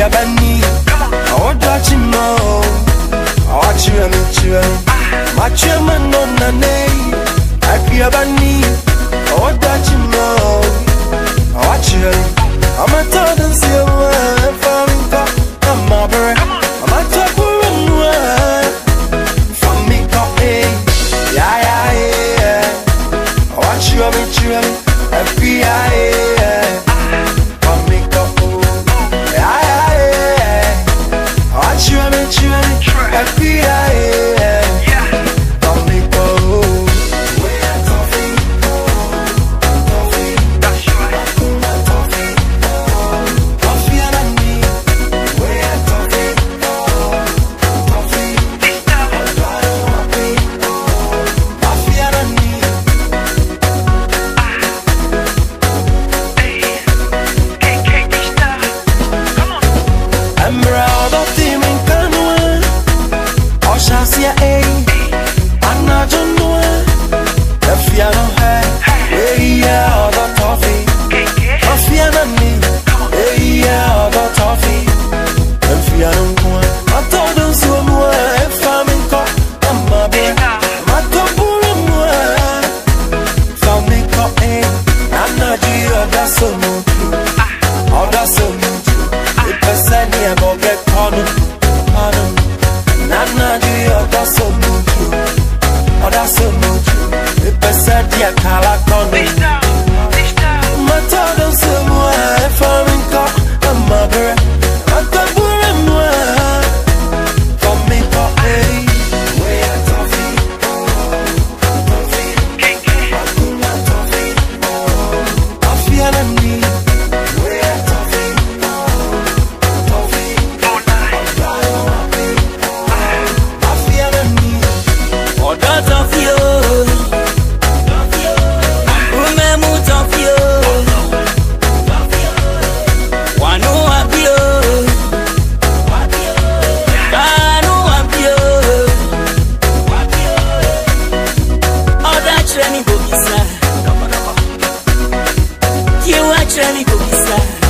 Machimano, Agriabani, Odachimo, Ochimachio, Machimano Nane, Agriabani, Odachimo, Ochio, I'm a total silver, I'm not your no The fear no high. Yeah, all the me. Yeah, casa.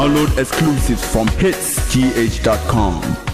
Download exclusives from hitsgh.com.